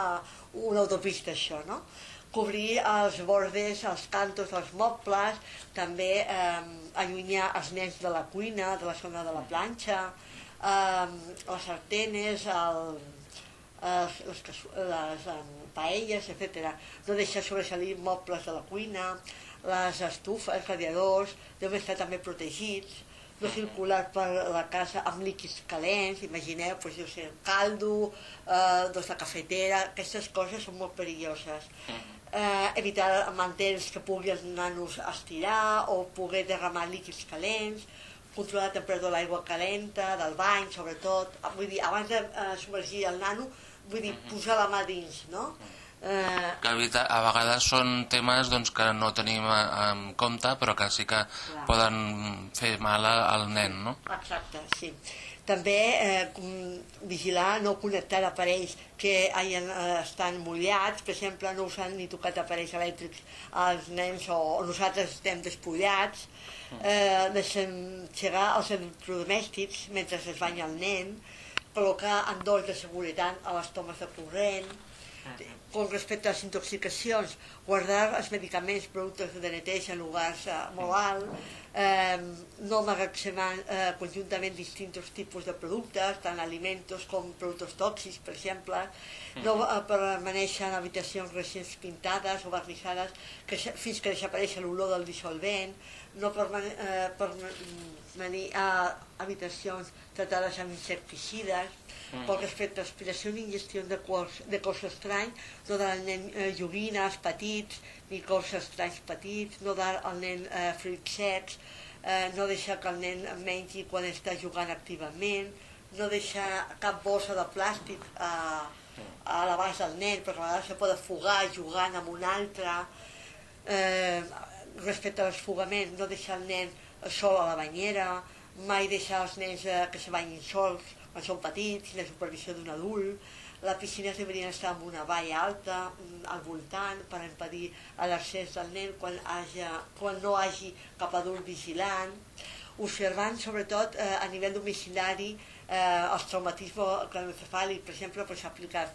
una autopista això, no? cobrir els bordes, els cantos dels mobles, també eh, allunyar els nens de la cuina, de la zona de la planxa, eh, les sartenes, el, eh, les, les um, paelles, etc. No deixar sobresalir mobles de la cuina, les estufes, radiadors, deuen estar també protegits, no circular per la casa amb líquids calents, imagineu, doncs, jo sé, caldo, eh, doncs la cafetera, aquestes coses són molt perilloses. Eh, evitar mantels que pugui els nanos estirar o poder derramar líquids calents, controlar la temperatura de l'aigua calenta, del bany, sobretot. Ah, Vull dir, abans de eh, submergir el nano, vull dir, posar la mà dins, no? Eh, Que a vegades són temes doncs, que no tenim eh, en compte, però que sí que poden fer mal al nen, no? Exacte, sí. També eh, vigilar no connectar aparells que haien, eh, estan mullats, per exemple, no usar ni tocat aparells elèctrics als nens o, o nosaltres estem despullats, eh, deixem xegar els electrodomèstics mentre es banya el nen, col·locar endols de seguretat a les tomes de corrent, con respecte a les intoxicacions, guardar els medicaments, productes de neteja en lugares eh, molt alt, eh, no emmagatzemar eh, conjuntament distints tipus de productes, tant aliments com productes tòxics, per exemple, no eh, permanèixer en habitacions recents pintades o vernissades que, fins que desapareix l'olor del dissolvent, no permane, eh, permanir a habitacions tratades amb insecticides, pel respecte a aspiració i ingestió de cos, de cos estrany, no dar al nen eh, joguines petits, ni cos estranys petits, no dar al nen eh, fruits secs, eh, no deixar que el nen mengi quan està jugant activament, no deixar cap bossa de plàstic a, a l'abast del nen, perquè a vegades se pot afogar jugant amb un altre, eh, respecte a l'esfugament, no deixar el nen sol a la banyera, mai deixar els nens eh, que se banyin sols quan són petits, la supervisió d'un adult, les piscines deurien estar amb una valla alta mm, al voltant per impedir l'accés del nen quan, haja, quan no hagi cap adult vigilant, observant sobretot eh, a nivell domiciliari eh, els traumatismes cranioencefàlics, per exemple, pues,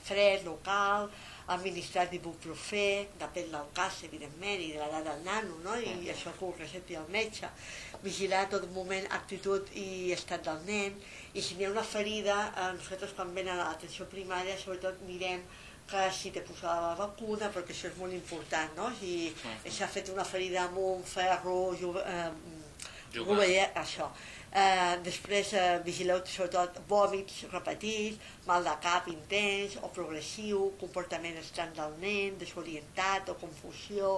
fred local, administrar ibuprofè, depèn del cas, evidentment, i de l'edat del nano, no? i això que ho receti el metge. Vigilar tot moment actitud i estat del nen, i si n'hi ha una ferida, eh, nosaltres quan venen a l'atenció primària, sobretot mirem que si t'he posat la vacuna, perquè això és molt important, no? Si s'ha fet una ferida amb un ferro, ju- eh, rovellet, això. Eh, després eh, vigileu sobretot vòmits repetits, mal de cap intens o progressiu, comportament estrany del nen, desorientat o confusió,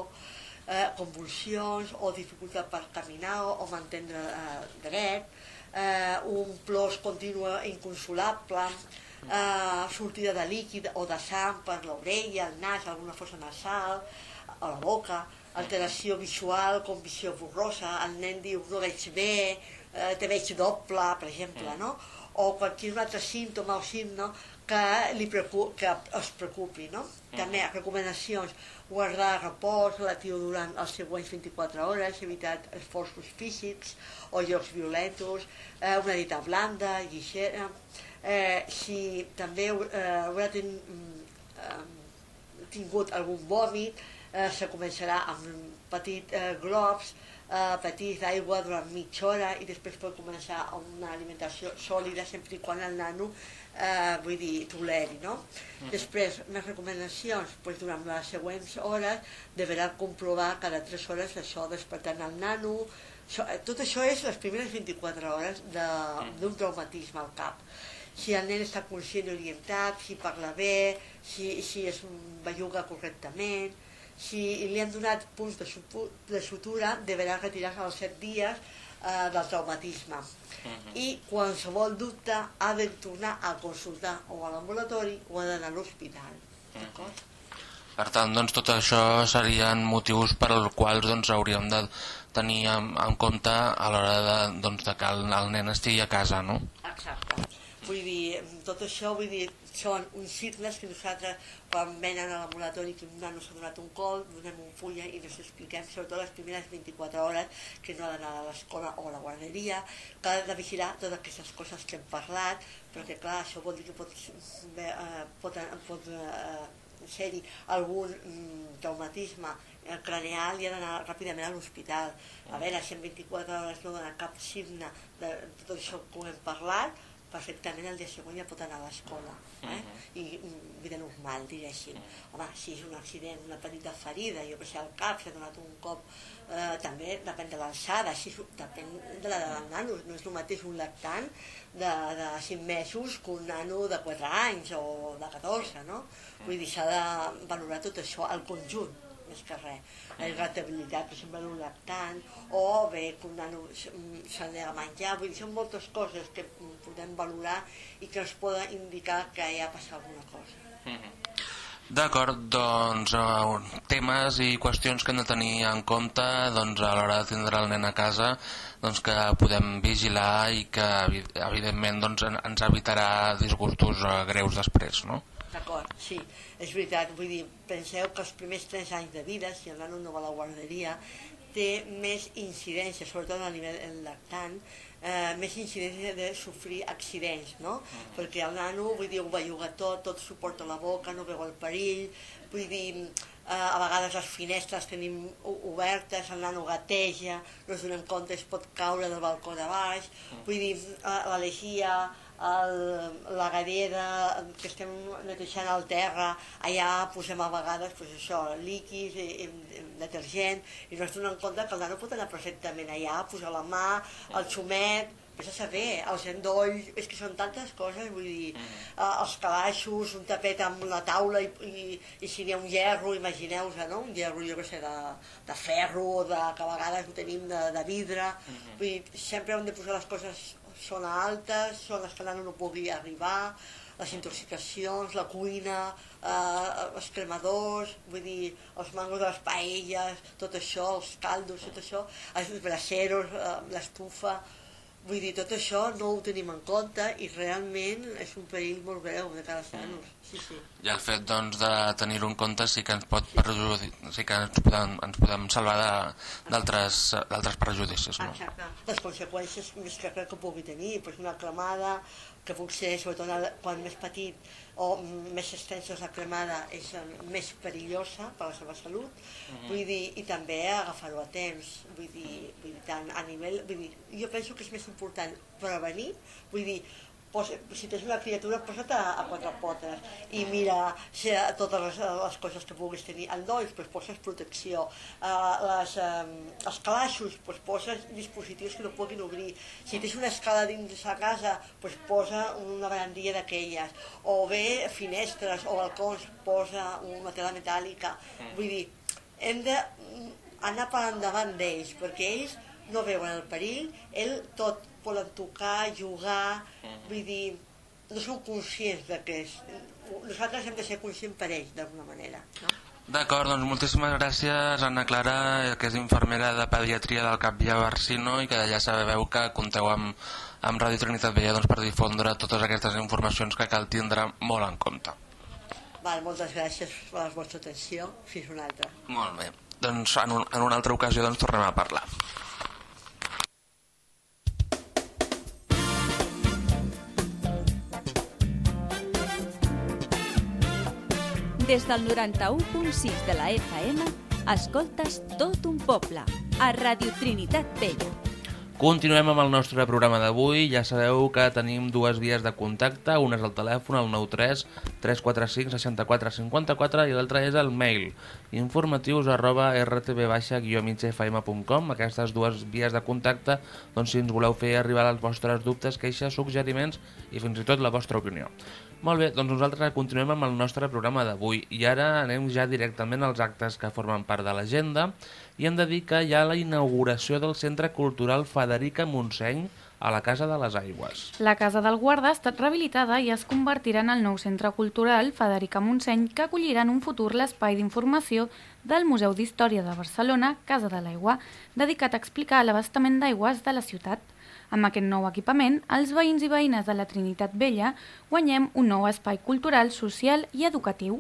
eh, convulsions o dificultat per caminar o, o mantendre eh, dret, eh, un plors continu inconsolable, eh, sortida de líquid o de sang per l'orella, el nas, alguna fossa nasal, a la boca, alteració visual com visió borrosa, el nen diu no veig bé, eh, te veig doble, per exemple, no? o qualsevol altre símptoma o signe que, li preocupi, que es preocupi. No? També recomanacions, guardar repòs relatiu durant els següents 24 hores, evitar esforços físics o llocs violentos, eh, una dita blanda, lligera, eh, si també eh, haurà ten, mm, eh, tingut algun vòmit, eh, se començarà amb petits eh, globs, eh, petits d'aigua durant mitja hora i després pot començar una alimentació sòlida sempre i quan el nano eh, vull dir, toleri, no? Després, més recomanacions, doncs durant les següents hores deberà comprovar cada 3 hores això despertant el nano, això, eh, tot això és les primeres 24 hores de- d'un traumatisme al cap. Si el nen està conscient i orientat, si parla bé, si, si es belluga correctament, si li han donat punts de, de sutura, deberà retirar-se als 7 dies eh, del traumatisme. I qualsevol dubte ha de tornar a consultar o a l'ambulatori o ha d'anar a l'hospital. D'acord? Per tant, doncs, tot això serien motius per als quals doncs, hauríem de tenir en, en compte a l'hora de, doncs, de que el, el nen estigui a casa, no? Exacte. Vull dir, tot això vull dir, són uns signes que nosaltres, quan venen a l'ambulatori que un nano s'ha donat un col, donem un fulla i ens expliquem, sobretot les primeres 24 hores, que no ha d'anar a l'escola o a la guarderia, que ha de vigilar totes aquestes coses que hem parlat, perquè clar, això vol dir que pot, eh, pot, pot eh, ser-hi algun mm, traumatisme eh, craneal i ha d'anar ràpidament a l'hospital. A veure, si en 24 hores no dona cap signe de tot això que hem parlat, perfectament el dia següent ja pot anar a l'escola. Eh? I mm, vida normal, diguéssim. Home, si és un accident, una petita ferida, jo que sé, al cap, s'ha donat un cop, eh, també depèn de l'alçada, així depèn de la del nano, no és el mateix un lactant de, de 5 mesos que un nano de 4 anys o de 14, no? Vull dir, s'ha de valorar tot això, al conjunt, més que res. La irritabilitat, per exemple, d'un lactant, o bé que un nano se n'ha de menjar, vull dir, són moltes coses que podem valorar i que ens poden indicar que hi ha passat alguna cosa. D'acord, doncs eh, temes i qüestions que hem de tenir en compte doncs, a l'hora de tindre el nen a casa doncs, que podem vigilar i que evi- evidentment doncs, en- ens evitarà disgustos eh, greus després, no? D'acord, sí, és veritat. Vull dir, penseu que els primers 3 anys de vida, si el nano no va a la guarderia, té més incidència, sobretot a nivell del lactant, eh, més incidència de sofrir accidents, no? Perquè el nano, vull dir, ho belluga tot, tot s'ho porta a la boca, no veu el perill, vull dir, eh, a vegades les finestres tenim obertes, el nano gateja, no ens donem compte, es pot caure del balcó de baix, vull dir, eh, l'al·legia, el, la gadera que estem netejant al terra, allà posem a vegades pues això, líquids, eh, eh, detergent, i no ens donem compte que el nano pot anar perfectament allà, posar la mà, el xumet, vés a saber, els endolls, és que són tantes coses, vull dir, eh, els calaixos, un tapet amb la taula i, i, i si n'hi ha un gerro, imagineu-vos, no? un gerro, jo què sé, de, de ferro, de, que a vegades ho tenim de, de vidre, vull dir, sempre hem de posar les coses zones altes, zones que no pugui arribar, les intoxicacions, la cuina, eh, els cremadors, vull dir, els mangos de les paelles, tot això, els caldos, tot això, els braceros, eh, l'estufa, vull dir, tot això no ho tenim en compte i realment és un perill molt greu de cara als nanos. Sí, sí. I el fet doncs, de tenir-ho en compte sí que ens pot perjudicar, sí que ens podem, ens podem salvar d'altres perjudicis. No? Exacte. Les conseqüències més que crec que pugui tenir, doncs una cremada, que potser, sobretot quan més petit o més extensa és la cremada, és més perillosa per a la seva salut, vull dir, i també agafar-ho a temps, vull dir, vull dir tant a nivell, vull dir, jo penso que és més important prevenir, vull dir, posa, si tens una criatura, posa't a, a quatre potes i mira si, totes les, les coses que puguis tenir. Endolls, doncs poses protecció. Uh, les, um, els calaixos, doncs poses dispositius que no puguin obrir. Si tens una escala dins la casa, doncs posa una barandilla d'aquelles. O bé finestres o balcons, posa una tela metàl·lica. Vull dir, hem d'anar per endavant d'ells, perquè ells no veuen el perill, ell tot poden tocar, jugar, vull dir, no són conscients de que és... Nosaltres hem de ser conscients per ells, d'alguna manera. No? D'acord, doncs moltíssimes gràcies Anna Clara, que és infermera de pediatria del CAP Via Barsino i que ja sabeu que compteu amb, amb Ràdio Trinitat Vella doncs, per difondre totes aquestes informacions que cal tindre molt en compte. Val, moltes gràcies per la vostra atenció. Fins una altra. Molt bé. Doncs en, un, en una altra ocasió doncs, tornem a parlar. Des del 91.6 de la FM, escoltes tot un poble, a Radio Trinitat Vella. Continuem amb el nostre programa d'avui. Ja sabeu que tenim dues vies de contacte. Una és el telèfon, el 93 345 64 54 i l'altra és el mail informatius arroba rtb-migfm.com Aquestes dues vies de contacte, doncs, si ens voleu fer arribar els vostres dubtes, queixes, suggeriments i fins i tot la vostra opinió. Molt bé, doncs nosaltres continuem amb el nostre programa d'avui i ara anem ja directament als actes que formen part de l'agenda i hem de dir que hi ha la inauguració del Centre Cultural Federica Montseny a la Casa de les Aigües. La Casa del Guarda ha estat rehabilitada i es convertirà en el nou centre cultural Federica Montseny que acollirà en un futur l'espai d'informació del Museu d'Història de Barcelona, Casa de l'Aigua, dedicat a explicar l'abastament d'aigües de la ciutat. Amb aquest nou equipament, els veïns i veïnes de la Trinitat Vella guanyem un nou espai cultural, social i educatiu.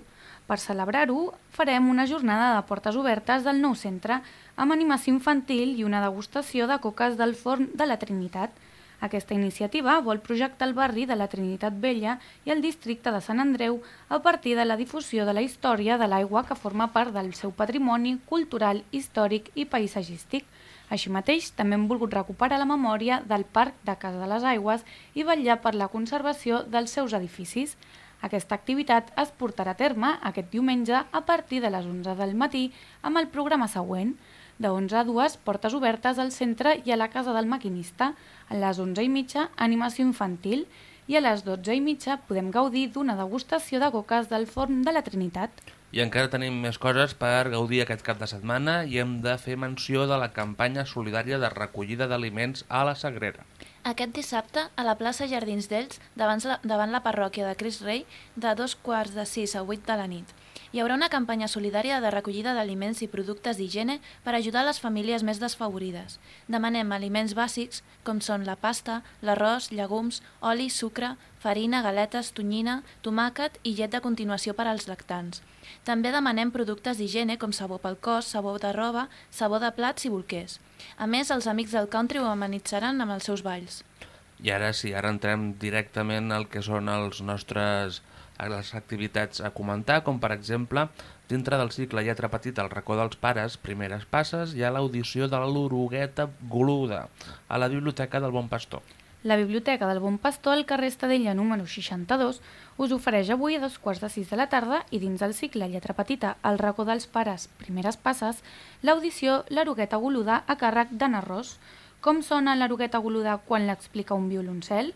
Per celebrar-ho, farem una jornada de portes obertes del nou centre amb animació infantil i una degustació de coques del forn de la Trinitat. Aquesta iniciativa vol projectar el barri de la Trinitat Vella i el districte de Sant Andreu a partir de la difusió de la història de l'aigua que forma part del seu patrimoni cultural, històric i paisatgístic. Així mateix, també hem volgut recuperar la memòria del Parc de Casa de les Aigües i vetllar per la conservació dels seus edificis. Aquesta activitat es portarà a terme aquest diumenge a partir de les 11 del matí amb el programa següent. De 11 a 2, portes obertes al centre i a la Casa del Maquinista. A les 11 i mitja, animació infantil i a les 12 i mitja podem gaudir d'una degustació de coques del Forn de la Trinitat. I encara tenim més coses per gaudir aquest cap de setmana i hem de fer menció de la campanya solidària de recollida d'aliments a la Sagrera. Aquest dissabte, a la plaça Jardins d'Ells, davant la, parròquia de Cris Rei, de dos quarts de sis a vuit de la nit. Hi haurà una campanya solidària de recollida d'aliments i productes d'higiene per ajudar les famílies més desfavorides. Demanem aliments bàsics, com són la pasta, l'arròs, llegums, oli, sucre, farina, galetes, tonyina, tomàquet i llet de continuació per als lactants. També demanem productes d'higiene com sabó pel cos, sabó de roba, sabó de plats i bolquers. A més, els amics del country ho amenitzaran amb els seus balls. I ara sí, ara entrem directament al que són els nostres a les activitats a comentar, com per exemple, dintre del cicle Lletra Petita, el racó dels pares, primeres passes, hi ha l'audició de l'Urugueta Goluda, a la Biblioteca del Bon Pastor. La Biblioteca del Bon Pastor, al carrer Estadella número 62, us ofereix avui a dos quarts de sis de la tarda i dins del cicle Lletra Petita, el racó dels pares, primeres passes, l'audició L'Erugueta Goluda a càrrec d'Anna Ros. Com sona l'Erugueta Goluda quan l'explica un violoncel?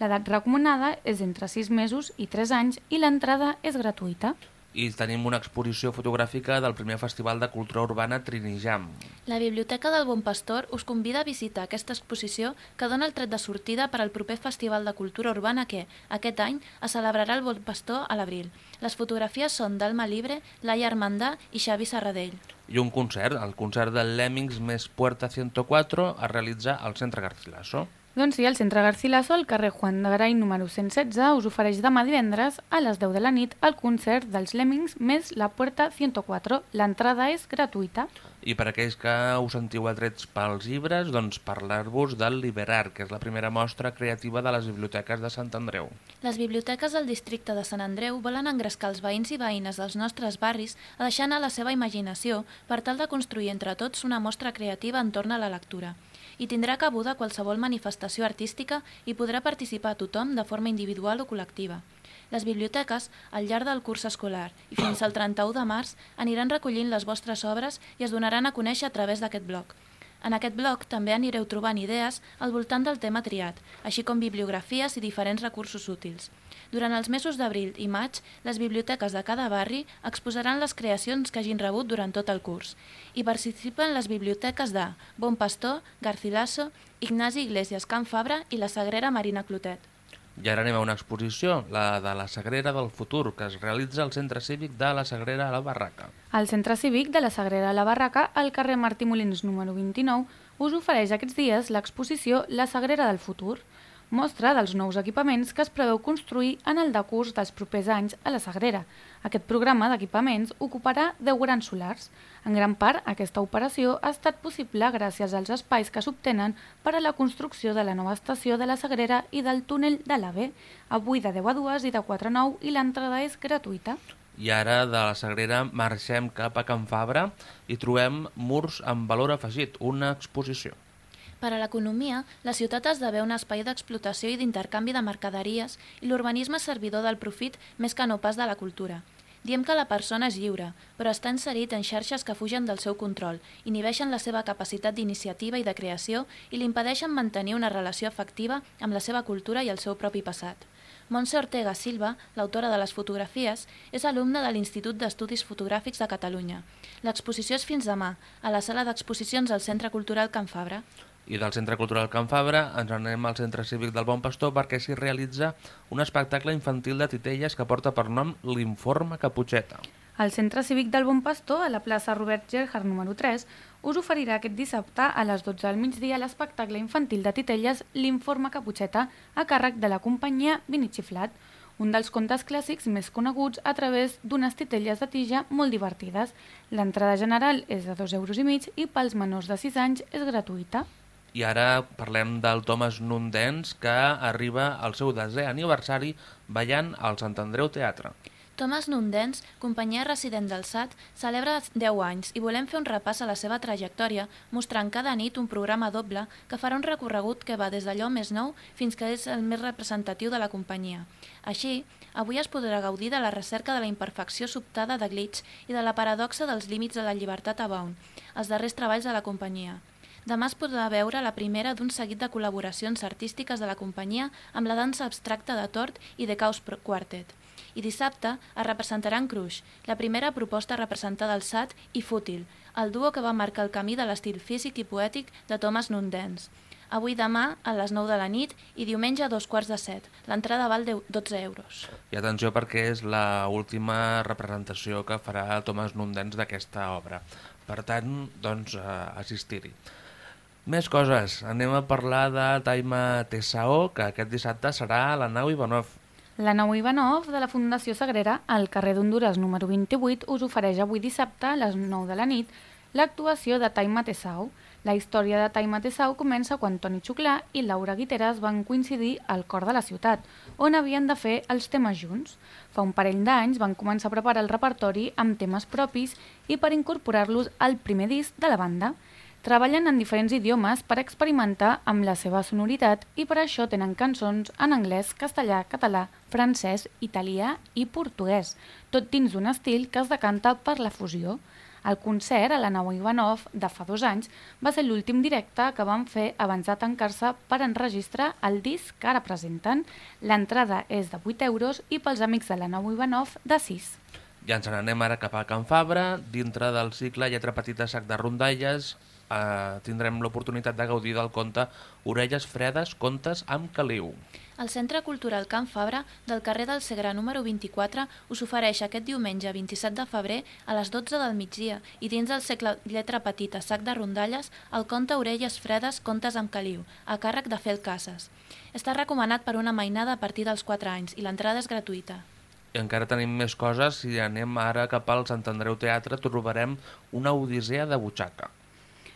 L'edat recomanada és entre 6 mesos i 3 anys i l'entrada és gratuïta. I tenim una exposició fotogràfica del primer Festival de Cultura Urbana Trinijam. La Biblioteca del Bon Pastor us convida a visitar aquesta exposició que dona el tret de sortida per al proper Festival de Cultura Urbana que, aquest any, es celebrarà el Bon Pastor a l'abril. Les fotografies són d'Alma Libre, Laia Armandà i Xavi Serradell. I un concert, el concert del Lemmings més Puerta 104, a realitzar al Centre Garcilaso. Doncs sí, el Centre Garcilaso, al carrer Juan de Garay número 116, us ofereix demà divendres a les 10 de la nit el concert dels Lemmings més la Puerta 104. L'entrada és gratuïta. I per aquells que us sentiu atrets pels llibres, doncs parlar-vos del Liberar, que és la primera mostra creativa de les biblioteques de Sant Andreu. Les biblioteques del districte de Sant Andreu volen engrescar els veïns i veïnes dels nostres barris a deixar anar la seva imaginació per tal de construir entre tots una mostra creativa entorn a la lectura i tindrà cabuda qualsevol manifestació artística i podrà participar tothom de forma individual o col·lectiva. Les biblioteques, al llarg del curs escolar i fins al 31 de març, aniran recollint les vostres obres i es donaran a conèixer a través d'aquest blog. En aquest blog també anireu trobant idees al voltant del tema triat, així com bibliografies i diferents recursos útils. Durant els mesos d'abril i maig, les biblioteques de cada barri exposaran les creacions que hagin rebut durant tot el curs. Hi participen les biblioteques de Bon Pastor, Garcilaso, Ignasi Iglesias Can Fabra i la Sagrera Marina Clotet. I ara anem a una exposició, la de la Sagrera del Futur, que es realitza al Centre Cívic de la Sagrera a la Barraca. El Centre Cívic de la Sagrera a la Barraca, al carrer Martí Molins número 29, us ofereix aquests dies l'exposició La Sagrera del Futur, mostra dels nous equipaments que es preveu construir en el decurs dels propers anys a la Sagrera. Aquest programa d'equipaments ocuparà 10 grans solars. En gran part, aquesta operació ha estat possible gràcies als espais que s'obtenen per a la construcció de la nova estació de la Sagrera i del túnel de l'AVE, avui de 10 a 2 i de 4 a 9 i l'entrada és gratuïta. I ara de la Sagrera marxem cap a Can Fabra i trobem Murs amb valor afegit, una exposició. Per a l'economia, la ciutat esdevé un espai d'explotació i d'intercanvi de mercaderies i l'urbanisme és servidor del profit més que no pas de la cultura. Diem que la persona és lliure, però està inserit en xarxes que fugen del seu control, inhibeixen la seva capacitat d'iniciativa i de creació i li impedeixen mantenir una relació efectiva amb la seva cultura i el seu propi passat. Montse Ortega Silva, l'autora de les fotografies, és alumna de l'Institut d'Estudis Fotogràfics de Catalunya. L'exposició és fins demà, a la sala d'exposicions del Centre Cultural Can Fabra. I del Centre Cultural Can Fabra ens anem al Centre Cívic del Bon Pastor perquè s'hi realitza un espectacle infantil de titelles que porta per nom l'Informe Caputxeta. El Centre Cívic del Bon Pastor, a la plaça Robert Gerhard número 3, us oferirà aquest dissabte a les 12 del migdia l'espectacle infantil de titelles L'Informe Caputxeta a càrrec de la companyia Vinichiflat, un dels contes clàssics més coneguts a través d'unes titelles de tija molt divertides. L'entrada general és de 2 euros i mig i pels menors de 6 anys és gratuïta. I ara parlem del Thomas Nundens, que arriba al seu desè aniversari ballant al Sant Andreu Teatre. Thomas Nundens, companyia resident del SAT, celebra 10 anys i volem fer un repàs a la seva trajectòria, mostrant cada nit un programa doble que farà un recorregut que va des d'allò més nou fins que és el més representatiu de la companyia. Així, avui es podrà gaudir de la recerca de la imperfecció sobtada de Glitch i de la paradoxa dels límits de la llibertat a Baun, els darrers treballs de la companyia. Demà es podrà veure la primera d'un seguit de col·laboracions artístiques de la companyia amb la dansa abstracta de Tort i The Chaos Quartet i dissabte es representaran Crush, la primera proposta representada al SAT, i Fútil, el duo que va marcar el camí de l'estil físic i poètic de Thomas Nundens. Avui demà a les 9 de la nit i diumenge a dos quarts de set. L'entrada val 12 euros. I atenció perquè és la última representació que farà Thomas Nundens d'aquesta obra. Per tant, doncs, eh, assistir-hi. Més coses. Anem a parlar de Taima Tessao, que aquest dissabte serà a la nau Ivanov. La nau Ivanov de la Fundació Sagrera, al carrer d'Honduras número 28, us ofereix avui dissabte a les 9 de la nit l'actuació de Taima Tessau. La història de Taima Tessau comença quan Toni Xuclà i Laura Guiteres van coincidir al cor de la ciutat, on havien de fer els temes junts. Fa un parell d'anys van començar a preparar el repertori amb temes propis i per incorporar-los al primer disc de la banda. Treballen en diferents idiomes per experimentar amb la seva sonoritat i per això tenen cançons en anglès, castellà, català, francès, italià i portuguès, tot dins d'un estil que es decanta per la fusió. El concert a la nau Ivanov de fa dos anys va ser l'últim directe que van fer abans de tancar-se per enregistrar el disc que ara presenten. L'entrada és de 8 euros i pels amics de la nau Ivanov de 6. Ja ens n'anem ara cap a Can Fabra, dintre del cicle Lletra Petita Sac de Rondalles, eh, tindrem l'oportunitat de gaudir del conte Orelles fredes, contes amb caliu. El Centre Cultural Can Fabra del carrer del Segre número 24 us ofereix aquest diumenge 27 de febrer a les 12 del migdia i dins del segle lletra petita sac de rondalles el conte Orelles fredes, contes amb caliu, a càrrec de Fel Casas. Està recomanat per una mainada a partir dels 4 anys i l'entrada és gratuïta. I encara tenim més coses, si anem ara cap al Sant Andreu Teatre trobarem una odissea de butxaca.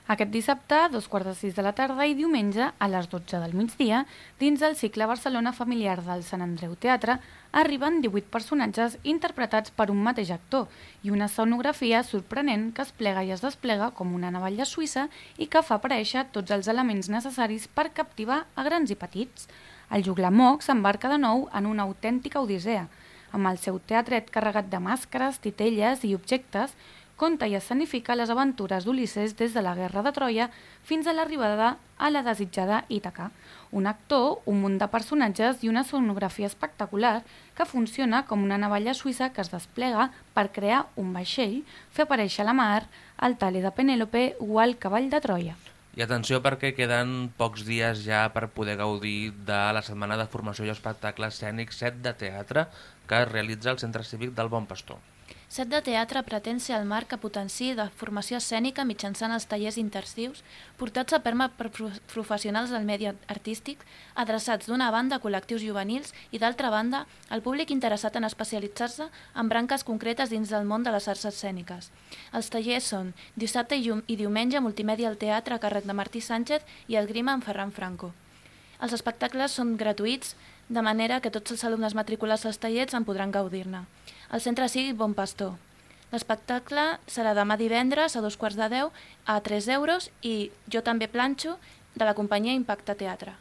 Aquest dissabte, a dos quarts de sis de la tarda i diumenge, a les 12 del migdia, dins del cicle Barcelona familiar del Sant Andreu Teatre, arriben 18 personatges interpretats per un mateix actor i una sonografia sorprenent que es plega i es desplega com una navalla suïssa i que fa aparèixer tots els elements necessaris per captivar a grans i petits. El juglamoc s'embarca de nou en una autèntica odissea, amb el seu teatret carregat de màscares, titelles i objectes, conta i escenifica les aventures d'Ulisses des de la guerra de Troia fins a l'arribada a la desitjada Ítaca. Un actor, un munt de personatges i una sonografia espectacular que funciona com una navalla suïssa que es desplega per crear un vaixell, fer aparèixer la mar, el taler de Penèlope o el cavall de Troia. I atenció perquè queden pocs dies ja per poder gaudir de la setmana de formació i espectacle escènic 7 de teatre que es realitza al Centre Cívic del Bon Pastor. Set de teatre pretén ser el marc que potenciï de formació escènica mitjançant els tallers interstius portats a terme per professionals del medi artístic adreçats d'una banda a col·lectius juvenils i d'altra banda al públic interessat en especialitzar-se en branques concretes dins del món de les arts escèniques. Els tallers són dissabte i diumenge multimèdia al teatre a càrrec de Martí Sánchez i esgrima amb Ferran Franco. Els espectacles són gratuïts, de manera que tots els alumnes matriculats als tallers en podran gaudir-ne al Centre Cívic Bon Pastor. L'espectacle serà demà divendres a dos quarts de deu a 3 euros i jo també planxo de la companyia Impacte Teatre.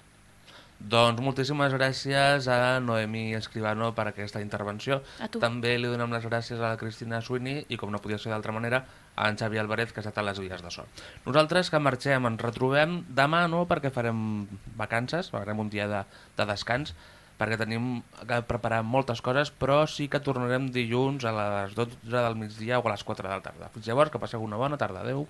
Doncs moltíssimes gràcies a Noemi Escribano per aquesta intervenció. També li donem les gràcies a la Cristina Suini i, com no podia ser d'altra manera, a en Xavi Alvarez, que ha estat a les vies de so. Nosaltres que marxem, ens retrobem demà no perquè farem vacances, farem un dia de, de descans, perquè tenim que preparar moltes coses, però sí que tornarem dilluns a les 12 del migdia o a les 4 de la tarda. Fins llavors, que passeu una bona tarda. Adéu.